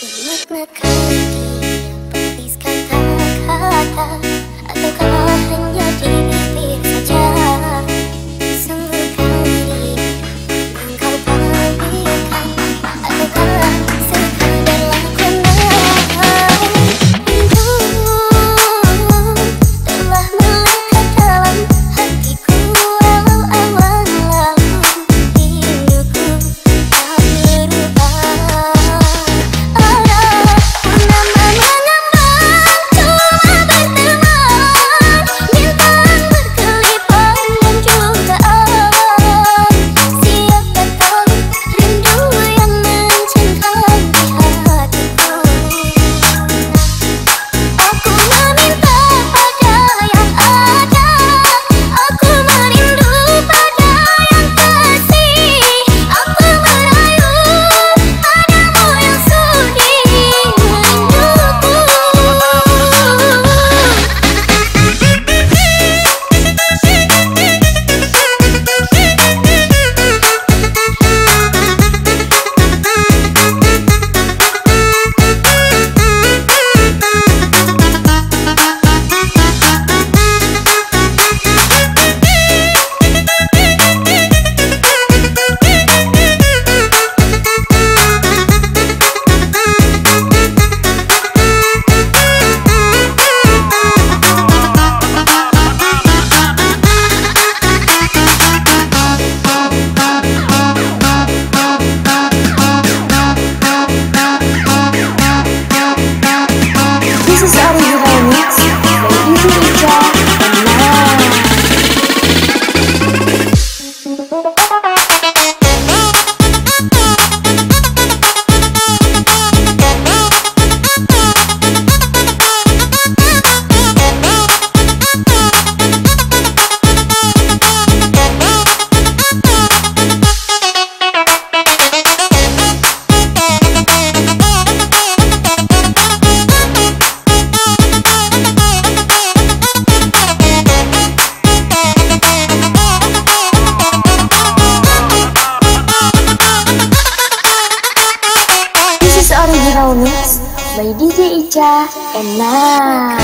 Makna kali Petis Dija and I.